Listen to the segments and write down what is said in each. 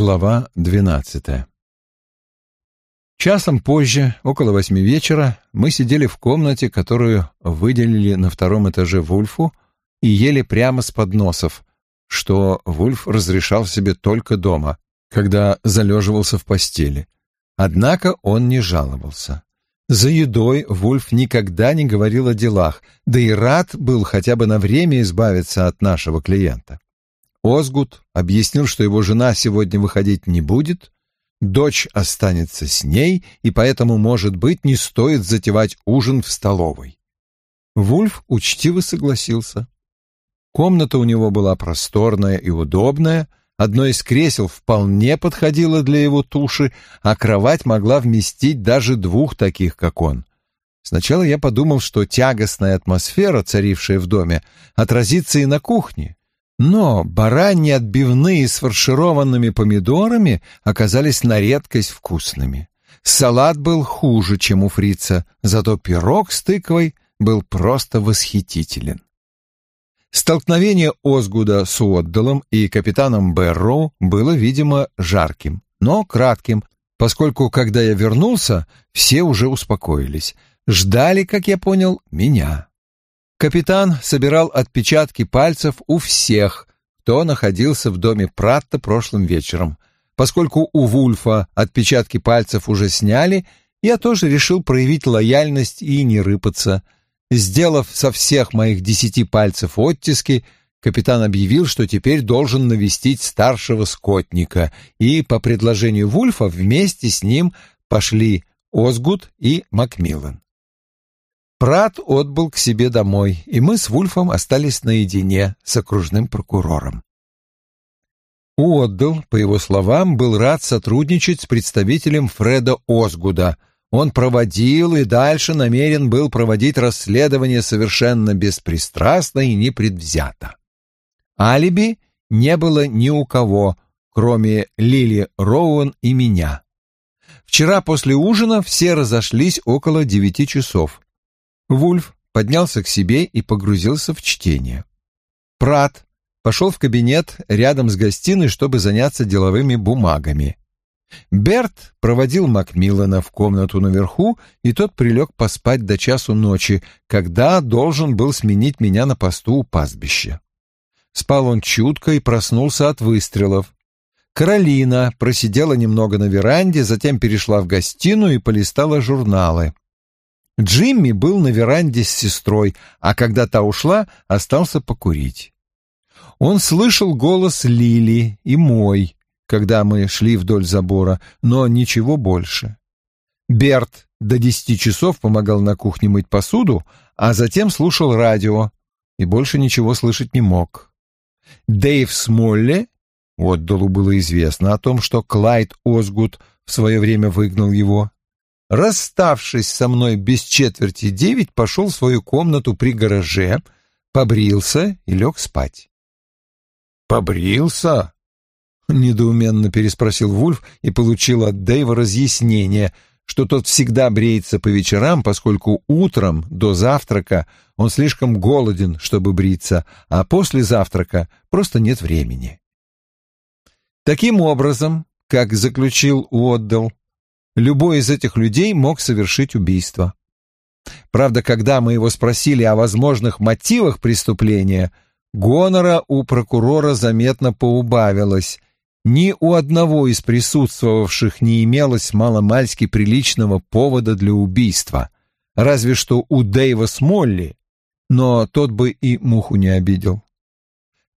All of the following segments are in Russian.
Глава двенадцатая Часом позже, около восьми вечера, мы сидели в комнате, которую выделили на втором этаже Вульфу, и ели прямо с подносов, что Вульф разрешал себе только дома, когда залеживался в постели. Однако он не жаловался. За едой Вульф никогда не говорил о делах, да и рад был хотя бы на время избавиться от нашего клиента. Озгут объяснил, что его жена сегодня выходить не будет, дочь останется с ней, и поэтому, может быть, не стоит затевать ужин в столовой. Вульф учтиво согласился. Комната у него была просторная и удобная, одно из кресел вполне подходило для его туши, а кровать могла вместить даже двух таких, как он. Сначала я подумал, что тягостная атмосфера, царившая в доме, отразится и на кухне, но бараньи отбивные с фаршированными помидорами оказались на редкость вкусными. Салат был хуже, чем у фрица, зато пирог с тыквой был просто восхитителен. Столкновение Озгуда с Уотделом и капитаном Берроу было, видимо, жарким, но кратким, поскольку, когда я вернулся, все уже успокоились. Ждали, как я понял, меня. Капитан собирал отпечатки пальцев у всех, кто находился в доме Пратта прошлым вечером. Поскольку у Вульфа отпечатки пальцев уже сняли, я тоже решил проявить лояльность и не рыпаться. Сделав со всех моих десяти пальцев оттиски, капитан объявил, что теперь должен навестить старшего скотника, и по предложению Вульфа вместе с ним пошли Озгуд и Макмиллан. Прат отбыл к себе домой, и мы с Вульфом остались наедине с окружным прокурором. Уотдл, по его словам, был рад сотрудничать с представителем Фреда Озгуда. Он проводил и дальше намерен был проводить расследование совершенно беспристрастно и непредвзято. Алиби не было ни у кого, кроме Лили Роуэн и меня. Вчера после ужина все разошлись около девяти часов. Вульф поднялся к себе и погрузился в чтение. Прат пошел в кабинет рядом с гостиной, чтобы заняться деловыми бумагами. Берт проводил Макмиллана в комнату наверху, и тот прилег поспать до часу ночи, когда должен был сменить меня на посту у пастбища. Спал он чутко и проснулся от выстрелов. Каролина просидела немного на веранде, затем перешла в гостиную и полистала журналы. Джимми был на веранде с сестрой, а когда та ушла, остался покурить. Он слышал голос Лили и мой, когда мы шли вдоль забора, но ничего больше. Берт до десяти часов помогал на кухне мыть посуду, а затем слушал радио и больше ничего слышать не мог. Дэйв Смолли, Отдалу было известно о том, что Клайд Озгуд в свое время выгнал его, расставшись со мной без четверти девять, пошел в свою комнату при гараже, побрился и лег спать. «Побрился?» — недоуменно переспросил Вульф и получил от Дэйва разъяснение, что тот всегда бреется по вечерам, поскольку утром до завтрака он слишком голоден, чтобы бриться, а после завтрака просто нет времени. Таким образом, как заключил Уотдел, любой из этих людей мог совершить убийство. Правда, когда мы его спросили о возможных мотивах преступления, гонора у прокурора заметно поубавилось. Ни у одного из присутствовавших не имелось маломальски приличного повода для убийства, разве что у Дэйва Смолли, но тот бы и муху не обидел.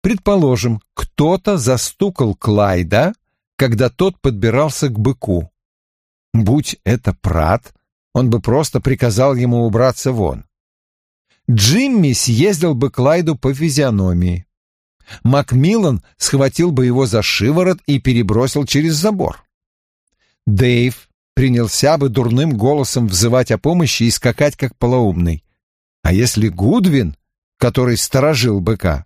Предположим, кто-то застукал Клайда, когда тот подбирался к быку. Будь это Прат, он бы просто приказал ему убраться вон. Джимми съездил бы Клайду по физиономии. Макмиллан схватил бы его за шиворот и перебросил через забор. Дэйв принялся бы дурным голосом взывать о помощи и скакать как полоумный. А если Гудвин, который сторожил быка?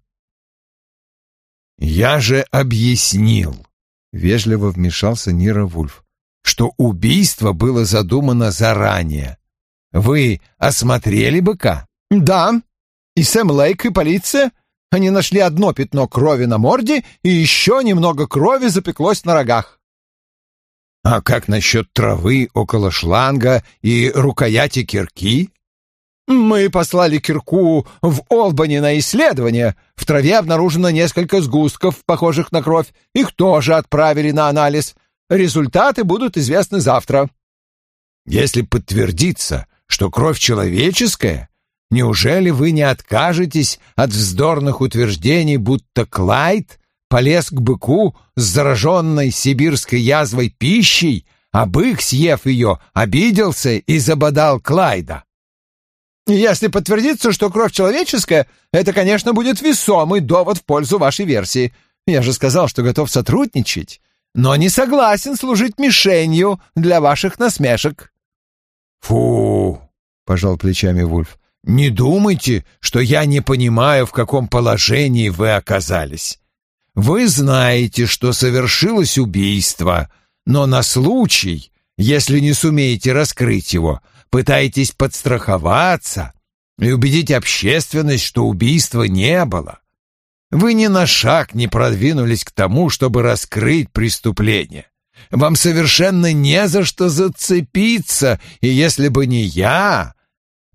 «Я же объяснил», — вежливо вмешался Нира Вульф что убийство было задумано заранее. Вы осмотрели быка? Да. И Сэм Лейк, и полиция. Они нашли одно пятно крови на морде, и еще немного крови запеклось на рогах. А как насчет травы около шланга и рукояти кирки? Мы послали кирку в Олбани на исследование. В траве обнаружено несколько сгустков, похожих на кровь. Их тоже отправили на анализ. Результаты будут известны завтра. Если подтвердится, что кровь человеческая, неужели вы не откажетесь от вздорных утверждений, будто Клайд полез к быку с зараженной сибирской язвой пищей, а бык, съев ее, обиделся и забодал Клайда? Если подтвердится, что кровь человеческая, это, конечно, будет весомый довод в пользу вашей версии. Я же сказал, что готов сотрудничать, но не согласен служить мишенью для ваших насмешек. Фу, пожал плечами Вульф. Не думайте, что я не понимаю, в каком положении вы оказались. Вы знаете, что совершилось убийство, но на случай, если не сумеете раскрыть его, пытаетесь подстраховаться и убедить общественность, что убийства не было. Вы ни на шаг не продвинулись к тому, чтобы раскрыть преступление. Вам совершенно не за что зацепиться, и если бы не я,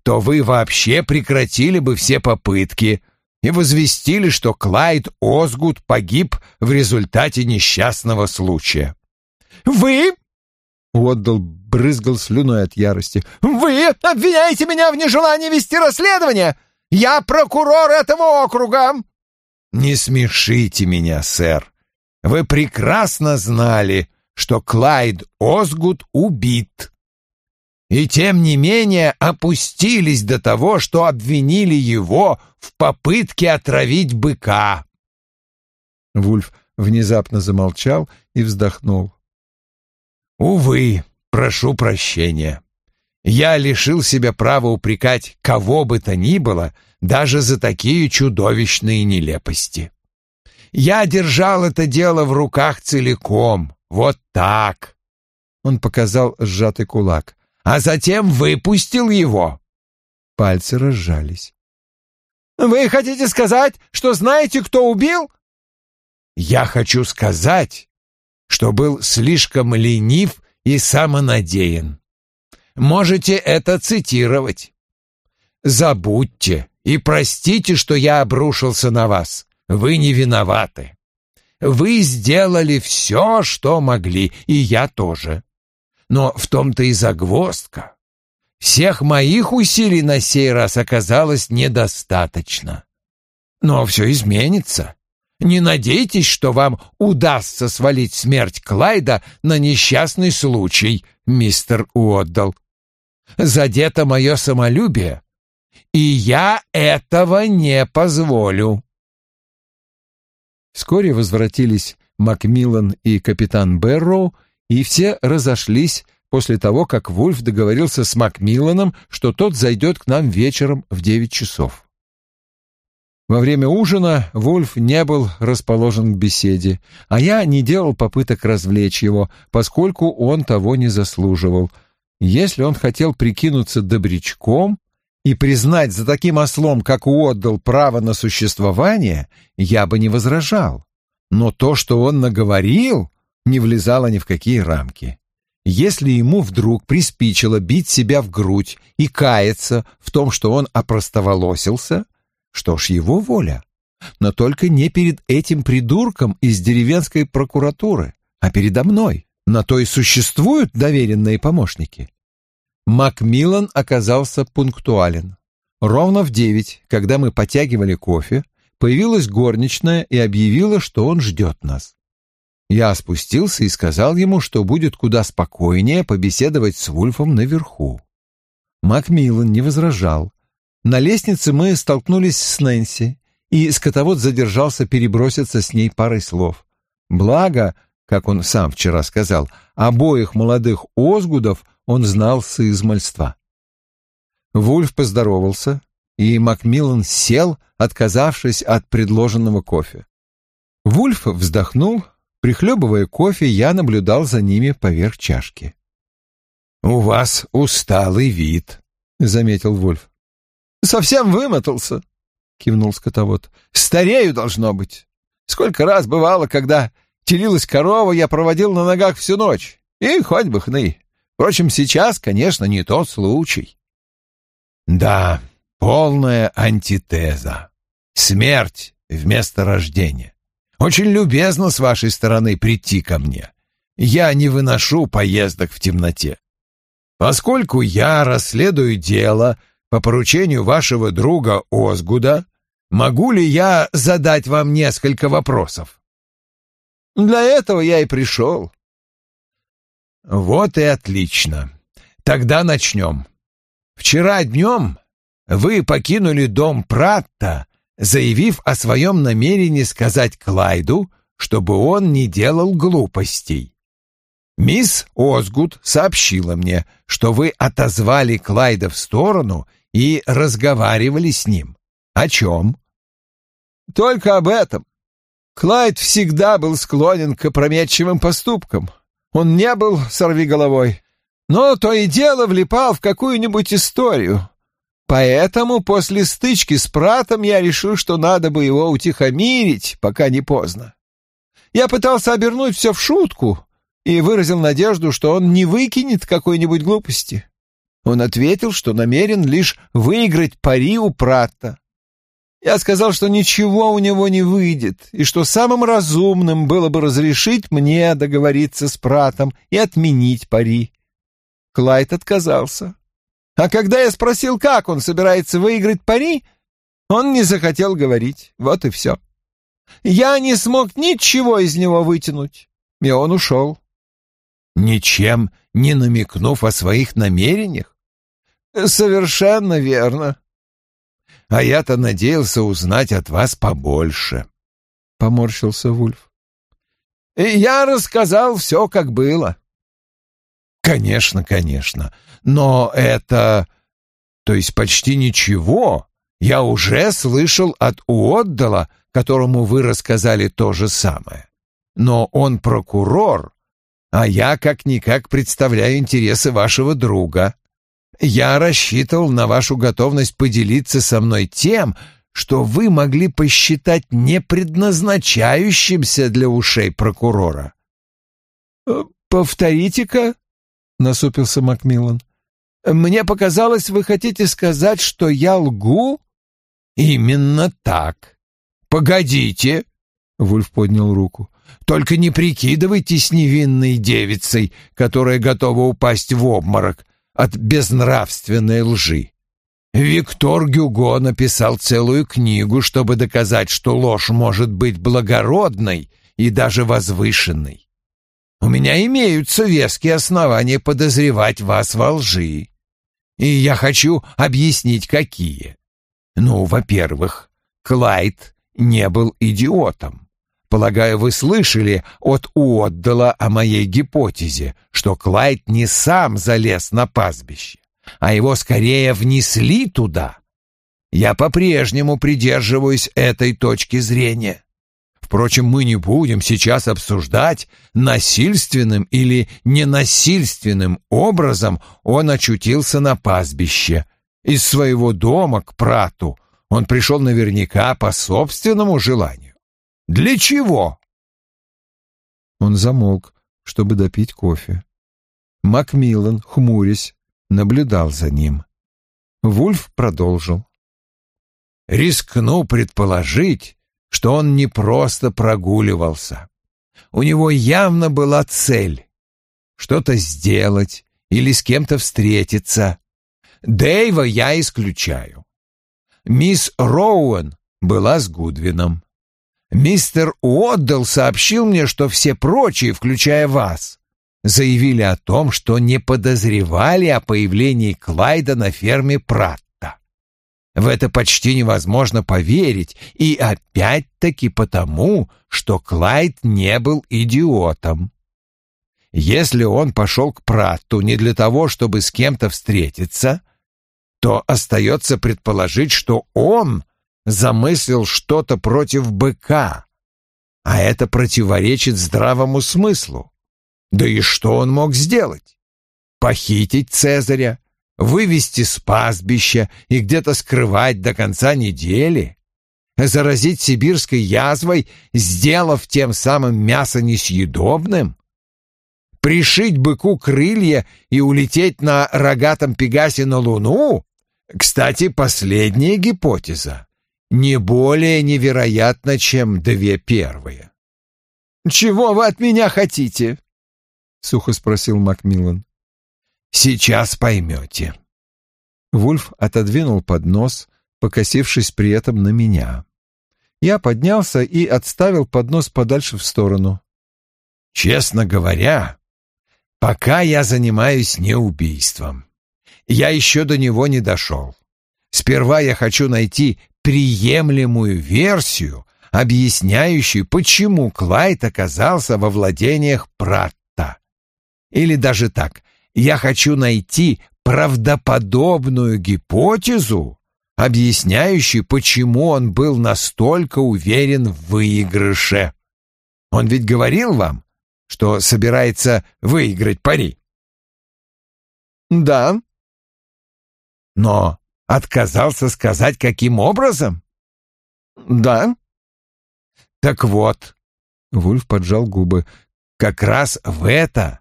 то вы вообще прекратили бы все попытки и возвестили, что Клайд Озгуд погиб в результате несчастного случая. «Вы?» — Уотдал брызгал слюной от ярости. «Вы обвиняете меня в нежелании вести расследование? Я прокурор этого округа!» «Не смешите меня, сэр. Вы прекрасно знали, что Клайд Озгуд убит. И тем не менее опустились до того, что обвинили его в попытке отравить быка. Вульф внезапно замолчал и вздохнул. «Увы, прошу прощения. Я лишил себя права упрекать кого бы то ни было даже за такие чудовищные нелепости. Я держал это дело в руках целиком, вот так. Он показал сжатый кулак, а затем выпустил его. Пальцы разжались. Вы хотите сказать, что знаете, кто убил? Я хочу сказать, что был слишком ленив и самонадеян. Можете это цитировать. Забудьте и простите, что я обрушился на вас. Вы не виноваты. Вы сделали все, что могли, и я тоже. Но в том-то и загвоздка. Всех моих усилий на сей раз оказалось недостаточно. Но все изменится. Не надейтесь, что вам удастся свалить смерть Клайда на несчастный случай, мистер Уотдал. Задето мое самолюбие, и я этого не позволю. Вскоре возвратились Макмиллан и капитан Берроу, и все разошлись после того, как Вульф договорился с Макмилланом, что тот зайдет к нам вечером в девять часов. Во время ужина Вульф не был расположен к беседе, а я не делал попыток развлечь его, поскольку он того не заслуживал. Если он хотел прикинуться добрячком и признать за таким ослом, как Уотдал, право на существование, я бы не возражал. Но то, что он наговорил, не влезало ни в какие рамки. Если ему вдруг приспичило бить себя в грудь и каяться в том, что он опростоволосился, что ж, его воля. Но только не перед этим придурком из деревенской прокуратуры, а передо мной. На то и существуют доверенные помощники. Макмиллан оказался пунктуален. Ровно в девять, когда мы потягивали кофе, появилась горничная и объявила, что он ждет нас. Я спустился и сказал ему, что будет куда спокойнее побеседовать с Вульфом наверху. Макмиллан не возражал. На лестнице мы столкнулись с Нэнси, и скотовод задержался переброситься с ней парой слов. Благо, как он сам вчера сказал, обоих молодых Озгудов он знал с измальства. Вульф поздоровался, и Макмиллан сел, отказавшись от предложенного кофе. Вульф вздохнул, Прихлебывая кофе, я наблюдал за ними поверх чашки. «У вас усталый вид», — заметил Вольф. «Совсем вымотался», — кивнул скотовод. «Старею должно быть. Сколько раз бывало, когда телилась корова, я проводил на ногах всю ночь. И хоть бы хны. Впрочем, сейчас, конечно, не тот случай». «Да, полная антитеза. Смерть вместо рождения. Очень любезно с вашей стороны прийти ко мне. Я не выношу поездок в темноте. Поскольку я расследую дело по поручению вашего друга Озгуда, могу ли я задать вам несколько вопросов? Для этого я и пришел. Вот и отлично. Тогда начнем. Вчера днем вы покинули дом Пратта, заявив о своем намерении сказать Клайду, чтобы он не делал глупостей. Мисс Озгуд сообщила мне, что вы отозвали Клайда в сторону и разговаривали с ним. О чем? Только об этом. Клайд всегда был склонен к опрометчивым поступкам. Он не был сорвиголовой, но то и дело влипал в какую-нибудь историю. Поэтому после стычки с Пратом я решил, что надо бы его утихомирить, пока не поздно. Я пытался обернуть все в шутку, и выразил надежду, что он не выкинет какой-нибудь глупости. Он ответил, что намерен лишь выиграть пари у Пратта. Я сказал, что ничего у него не выйдет, и что самым разумным было бы разрешить мне договориться с Пратом и отменить пари. Клайд отказался. А когда я спросил, как он собирается выиграть пари, он не захотел говорить. Вот и все. Я не смог ничего из него вытянуть, и он ушел ничем не намекнув о своих намерениях? Совершенно верно. А я-то надеялся узнать от вас побольше, — поморщился Вульф. Я рассказал все, как было. Конечно, конечно, но это... То есть почти ничего. Я уже слышал от Уотдала, которому вы рассказали то же самое. Но он прокурор, а я как-никак представляю интересы вашего друга. Я рассчитывал на вашу готовность поделиться со мной тем, что вы могли посчитать непредназначающимся для ушей прокурора. Э, «Повторите-ка», — насупился Макмиллан. «Мне показалось, вы хотите сказать, что я лгу?» «Именно так. Погодите», — Вульф поднял руку. Только не прикидывайтесь невинной девицей, которая готова упасть в обморок от безнравственной лжи. Виктор Гюго написал целую книгу, чтобы доказать, что ложь может быть благородной и даже возвышенной. У меня имеются веские основания подозревать вас во лжи. И я хочу объяснить, какие. Ну, во-первых, Клайд не был идиотом. Полагаю, вы слышали от Уотдала о моей гипотезе, что Клайд не сам залез на пастбище, а его скорее внесли туда. Я по-прежнему придерживаюсь этой точки зрения. Впрочем, мы не будем сейчас обсуждать, насильственным или ненасильственным образом он очутился на пастбище. Из своего дома к прату он пришел наверняка по собственному желанию. Для чего?» Он замолк, чтобы допить кофе. Макмиллан, хмурясь, наблюдал за ним. Вульф продолжил. «Рискну предположить, что он не просто прогуливался. У него явно была цель — что-то сделать или с кем-то встретиться. Дэйва я исключаю. Мисс Роуэн была с Гудвином. Мистер Уотдл сообщил мне, что все прочие, включая вас, заявили о том, что не подозревали о появлении Клайда на ферме Пратта. В это почти невозможно поверить, и опять-таки потому, что Клайд не был идиотом. Если он пошел к Пратту не для того, чтобы с кем-то встретиться, то остается предположить, что он замыслил что-то против быка, а это противоречит здравому смыслу. Да и что он мог сделать? Похитить Цезаря, вывести с пастбища и где-то скрывать до конца недели? Заразить сибирской язвой, сделав тем самым мясо несъедобным? Пришить быку крылья и улететь на рогатом пегасе на Луну? Кстати, последняя гипотеза не более невероятна, чем две первые. «Чего вы от меня хотите?» — сухо спросил Макмиллан. «Сейчас поймете». Вульф отодвинул поднос, покосившись при этом на меня. Я поднялся и отставил поднос подальше в сторону. «Честно говоря, пока я занимаюсь не убийством. Я еще до него не дошел. Сперва я хочу найти приемлемую версию, объясняющую, почему Клайд оказался во владениях Пратта. Или даже так, я хочу найти правдоподобную гипотезу, объясняющую, почему он был настолько уверен в выигрыше. Он ведь говорил вам, что собирается выиграть пари. Да. Но отказался сказать, каким образом? Да. Так вот, Вульф поджал губы, как раз в это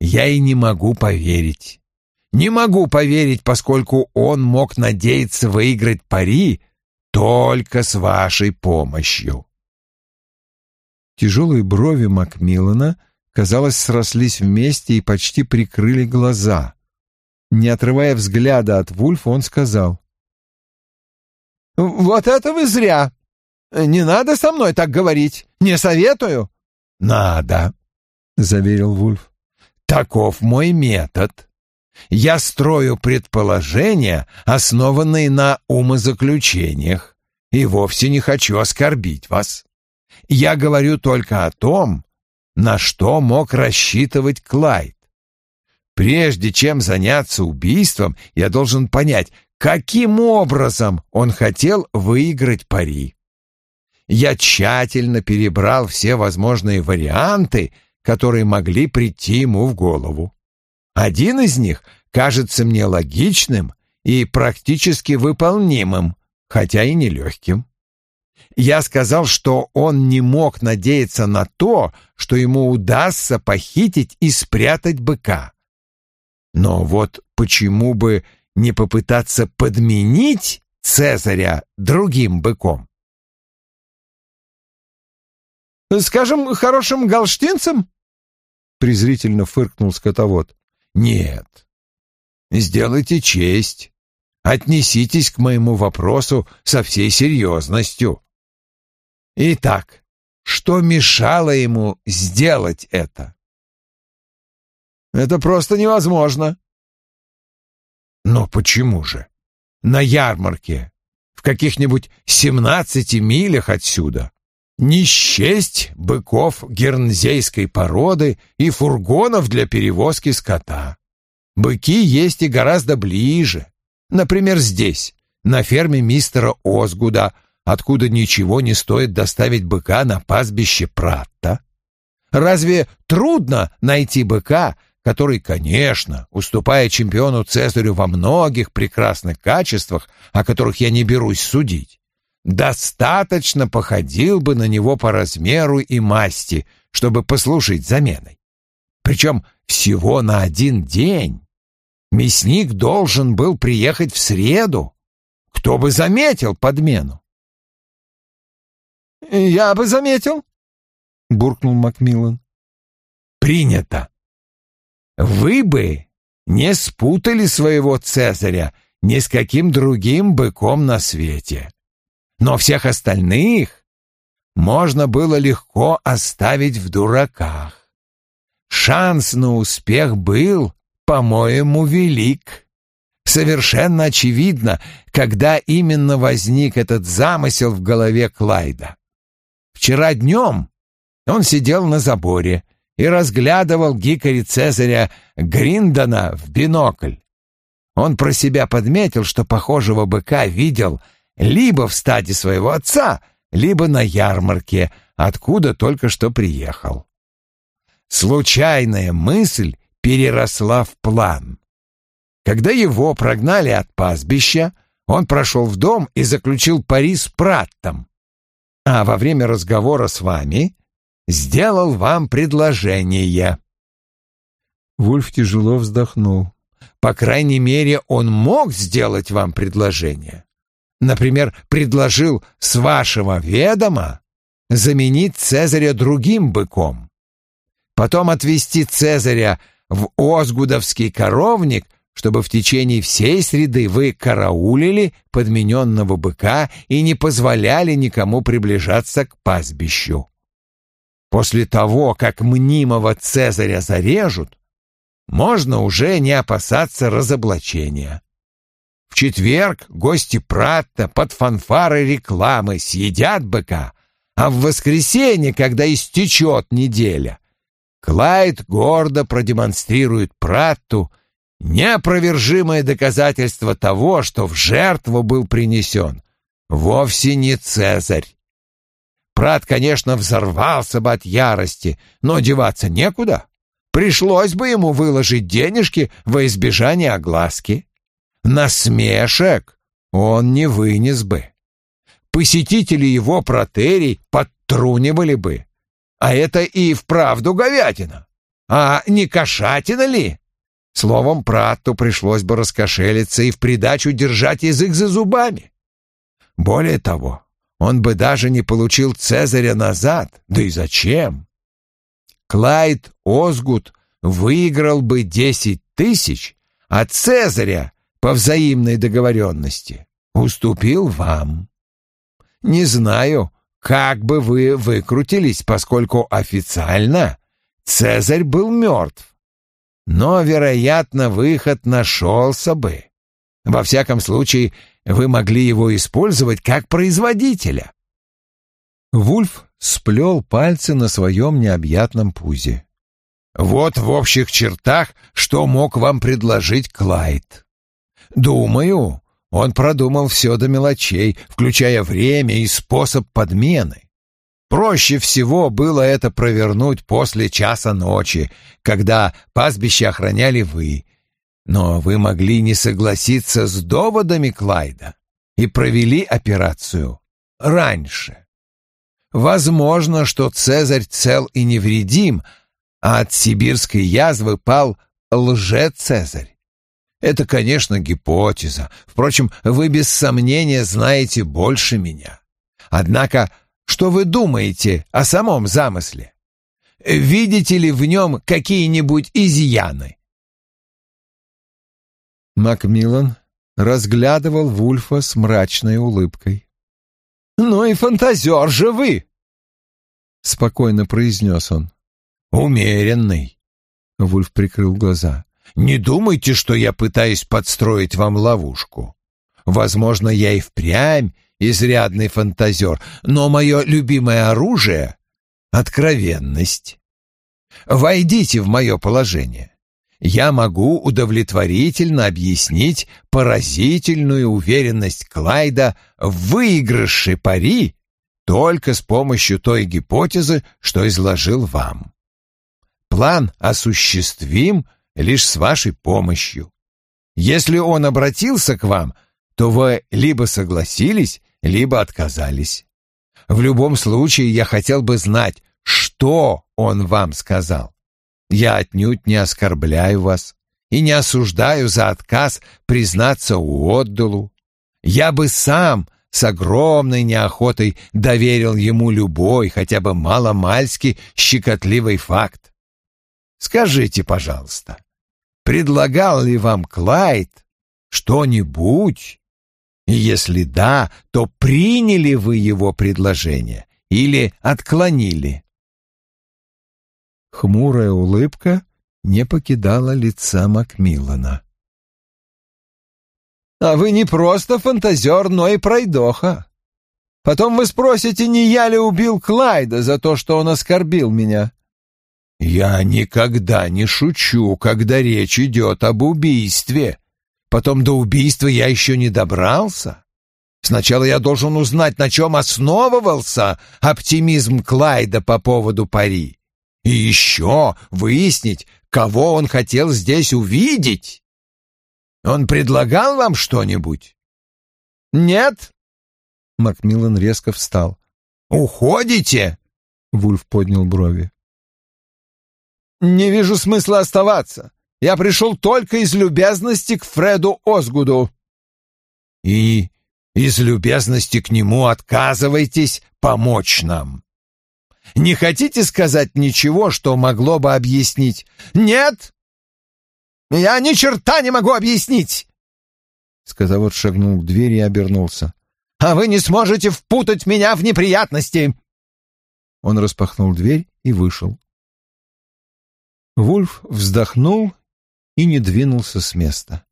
я и не могу поверить. Не могу поверить, поскольку он мог надеяться выиграть пари только с вашей помощью. Тяжелые брови Макмиллана, казалось, срослись вместе и почти прикрыли глаза. Не отрывая взгляда от Вульфа, он сказал. «Вот это вы зря! Не надо со мной так говорить! Не советую!» «Надо!» — заверил Вульф. «Таков мой метод. Я строю предположения, основанные на умозаключениях, и вовсе не хочу оскорбить вас. Я говорю только о том, на что мог рассчитывать Клайд. Прежде чем заняться убийством, я должен понять, каким образом он хотел выиграть пари. Я тщательно перебрал все возможные варианты, которые могли прийти ему в голову. Один из них кажется мне логичным и практически выполнимым, хотя и нелегким. Я сказал, что он не мог надеяться на то, что ему удастся похитить и спрятать быка. Но вот почему бы не попытаться подменить Цезаря другим быком? «Скажем, хорошим галштинцем?» — презрительно фыркнул скотовод. «Нет. Сделайте честь. Отнеситесь к моему вопросу со всей серьезностью. Итак, что мешало ему сделать это?» «Это просто невозможно», но почему же? На ярмарке, в каких-нибудь семнадцати милях отсюда, не счесть быков гернзейской породы и фургонов для перевозки скота. Быки есть и гораздо ближе. Например, здесь, на ферме мистера Озгуда, откуда ничего не стоит доставить быка на пастбище Пратта. Разве трудно найти быка, который, конечно, уступая чемпиону Цезарю во многих прекрасных качествах, о которых я не берусь судить, достаточно походил бы на него по размеру и масти, чтобы послужить заменой. Причем всего на один день. Мясник должен был приехать в среду. Кто бы заметил подмену? «Я бы заметил», — буркнул Макмиллан. «Принято. Вы бы не спутали своего Цезаря ни с каким другим быком на свете. Но всех остальных можно было легко оставить в дураках. Шанс на успех был, по-моему, велик. Совершенно очевидно, когда именно возник этот замысел в голове Клайда. Вчера днем он сидел на заборе и разглядывал Гикари Цезаря Гриндона в бинокль. Он про себя подметил, что похожего быка видел либо в стаде своего отца, либо на ярмарке, откуда только что приехал. Случайная мысль переросла в план. Когда его прогнали от пастбища, он прошел в дом и заключил пари с Праттом, а во время разговора с вами сделал вам предложение. Вульф тяжело вздохнул. По крайней мере, он мог сделать вам предложение. Например, предложил с вашего ведома заменить Цезаря другим быком. Потом отвезти Цезаря в Озгудовский коровник, чтобы в течение всей среды вы караулили подмененного быка и не позволяли никому приближаться к пастбищу. После того, как мнимого Цезаря зарежут, можно уже не опасаться разоблачения. В четверг гости Пратта под фанфары рекламы съедят быка, а в воскресенье, когда истечет неделя, Клайд гордо продемонстрирует Пратту неопровержимое доказательство того, что в жертву был принесен вовсе не Цезарь. Прат, конечно, взорвался бы от ярости, но деваться некуда. Пришлось бы ему выложить денежки во избежание огласки. Насмешек он не вынес бы. Посетители его протерий подтрунивали бы. А это и вправду говядина. А не кошатина ли? Словом, Пратту пришлось бы раскошелиться и в придачу держать язык за зубами. Более того, он бы даже не получил Цезаря назад. Да и зачем? Клайд Озгут выиграл бы десять тысяч, а Цезаря по взаимной договоренности уступил вам. Не знаю, как бы вы выкрутились, поскольку официально Цезарь был мертв. Но, вероятно, выход нашелся бы. Во всяком случае, вы могли его использовать как производителя. Вульф сплел пальцы на своем необъятном пузе. Вот в общих чертах, что мог вам предложить Клайд. Думаю, он продумал все до мелочей, включая время и способ подмены. Проще всего было это провернуть после часа ночи, когда пастбище охраняли вы. Но вы могли не согласиться с доводами Клайда и провели операцию раньше. Возможно, что Цезарь цел и невредим, а от сибирской язвы пал лже-Цезарь. Это, конечно, гипотеза. Впрочем, вы без сомнения знаете больше меня. Однако, что вы думаете о самом замысле? Видите ли в нем какие-нибудь изъяны? Макмиллан разглядывал Вульфа с мрачной улыбкой. «Ну и фантазер же вы!» — спокойно произнес он. «Умеренный!» — Вульф прикрыл глаза. Не думайте, что я пытаюсь подстроить вам ловушку. Возможно, я и впрямь изрядный фантазер, но мое любимое оружие — откровенность. Войдите в мое положение. Я могу удовлетворительно объяснить поразительную уверенность Клайда в выигрыше пари только с помощью той гипотезы, что изложил вам. План осуществим — лишь с вашей помощью. Если он обратился к вам, то вы либо согласились, либо отказались. В любом случае я хотел бы знать, что он вам сказал. Я отнюдь не оскорбляю вас и не осуждаю за отказ признаться у отдалу. Я бы сам с огромной неохотой доверил ему любой, хотя бы маломальски щекотливый факт. Скажите, пожалуйста, предлагал ли вам Клайд что-нибудь? И если да, то приняли вы его предложение или отклонили? Хмурая улыбка не покидала лица Макмиллана. «А вы не просто фантазер, но и пройдоха. Потом вы спросите, не я ли убил Клайда за то, что он оскорбил меня. Я никогда не шучу, когда речь идет об убийстве. Потом до убийства я еще не добрался. Сначала я должен узнать, на чем основывался оптимизм Клайда по поводу пари. И еще выяснить, кого он хотел здесь увидеть. Он предлагал вам что-нибудь? Нет? Макмиллан резко встал. «Уходите?» — Вульф поднял брови. «Не вижу смысла оставаться. Я пришел только из любезности к Фреду Озгуду». «И из любезности к нему отказываетесь помочь нам?» «Не хотите сказать ничего, что могло бы объяснить?» «Нет! Я ни черта не могу объяснить!» Сказавод шагнул к двери и обернулся. «А вы не сможете впутать меня в неприятности!» Он распахнул дверь и вышел. Вульф вздохнул и не двинулся с места.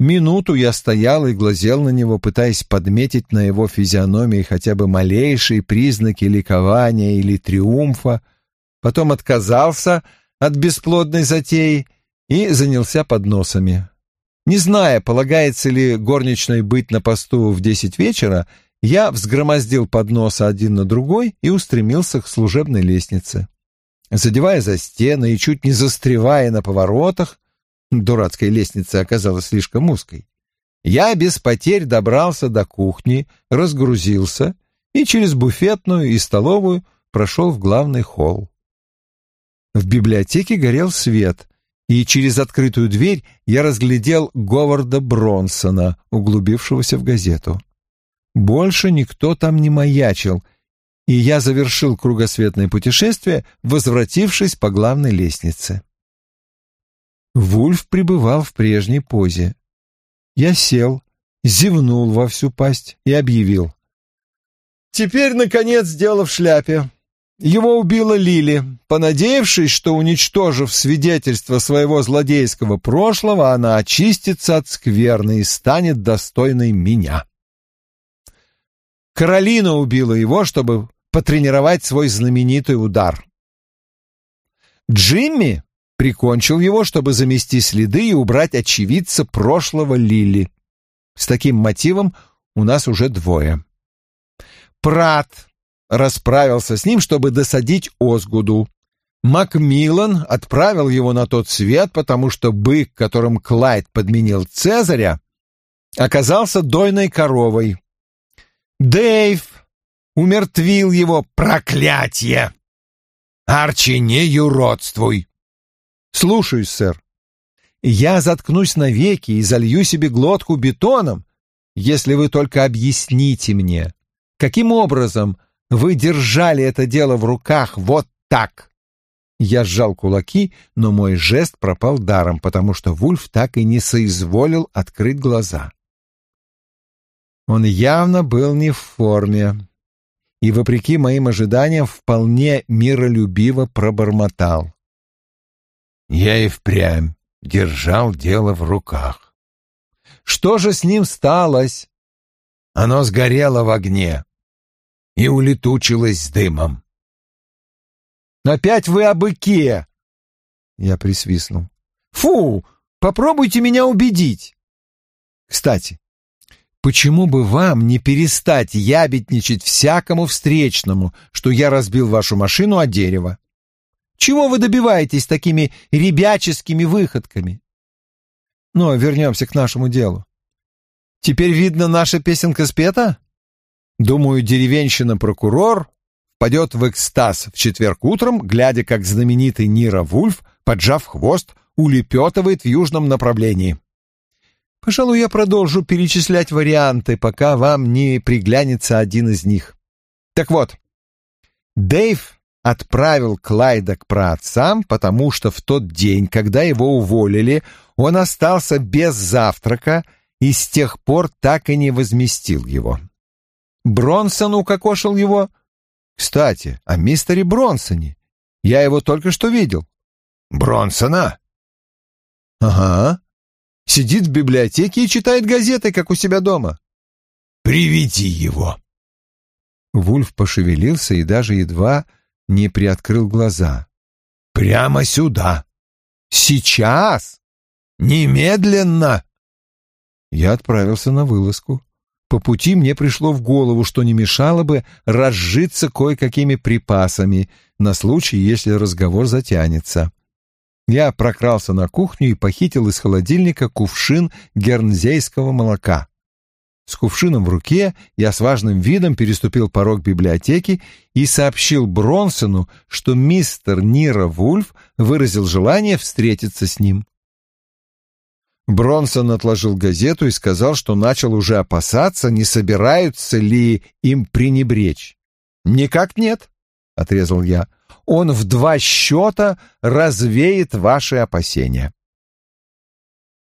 Минуту я стоял и глазел на него, пытаясь подметить на его физиономии хотя бы малейшие признаки ликования или триумфа, потом отказался от бесплодной затеи и занялся подносами. Не зная, полагается ли горничной быть на посту в десять вечера, я взгромоздил подносы один на другой и устремился к служебной лестнице. Задевая за стены и чуть не застревая на поворотах, дурацкая лестница оказалась слишком узкой, я без потерь добрался до кухни, разгрузился и через буфетную и столовую прошел в главный холл. В библиотеке горел свет, и через открытую дверь я разглядел Говарда Бронсона, углубившегося в газету. Больше никто там не маячил, и я завершил кругосветное путешествие, возвратившись по главной лестнице. Вульф пребывал в прежней позе. Я сел, зевнул во всю пасть и объявил. «Теперь, наконец, дело в шляпе. Его убила Лили, понадеявшись, что, уничтожив свидетельство своего злодейского прошлого, она очистится от скверны и станет достойной меня. Каролина убила его, чтобы потренировать свой знаменитый удар. Джимми прикончил его, чтобы замести следы и убрать очевидца прошлого Лили. С таким мотивом у нас уже двое. Прат расправился с ним, чтобы досадить Озгуду. Макмиллан отправил его на тот свет, потому что бык, которым Клайд подменил Цезаря, оказался дойной коровой. Дэйв умертвил его проклятие. Арчи, не юродствуй. Слушаюсь, сэр. Я заткнусь навеки и залью себе глотку бетоном, если вы только объясните мне, каким образом вы держали это дело в руках вот так. Я сжал кулаки, но мой жест пропал даром, потому что Вульф так и не соизволил открыть глаза. Он явно был не в форме и, вопреки моим ожиданиям, вполне миролюбиво пробормотал. Я и впрямь держал дело в руках. Что же с ним сталось? Оно сгорело в огне и улетучилась с дымом. «Опять вы о быке!» Я присвистнул. «Фу! Попробуйте меня убедить!» «Кстати, почему бы вам не перестать ябедничать всякому встречному, что я разбил вашу машину о дерево? Чего вы добиваетесь такими ребяческими выходками?» Но вернемся к нашему делу. Теперь, видно, наша песенка спета? Думаю, деревенщина-прокурор впадет в экстаз в четверг утром, глядя, как знаменитый Нира Вульф, поджав хвост, улепетывает в южном направлении. Пожалуй, я продолжу перечислять варианты, пока вам не приглянется один из них. Так вот, Дэйв отправил Клайда к праотцам, потому что в тот день, когда его уволили, он остался без завтрака и с тех пор так и не возместил его. Бронсон укокошил его? Кстати, о мистере Бронсоне. Я его только что видел. Бронсона? Ага. Сидит в библиотеке и читает газеты, как у себя дома. Приведи его. Вульф пошевелился и даже едва не приоткрыл глаза. Прямо сюда. Сейчас. Немедленно. Я отправился на вылазку. По пути мне пришло в голову, что не мешало бы разжиться кое-какими припасами на случай, если разговор затянется. Я прокрался на кухню и похитил из холодильника кувшин гернзейского молока. С кувшином в руке я с важным видом переступил порог библиотеки и сообщил Бронсону, что мистер Нира Вульф выразил желание встретиться с ним. Бронсон отложил газету и сказал, что начал уже опасаться, не собираются ли им пренебречь. «Никак нет», — отрезал я. «Он в два счета развеет ваши опасения».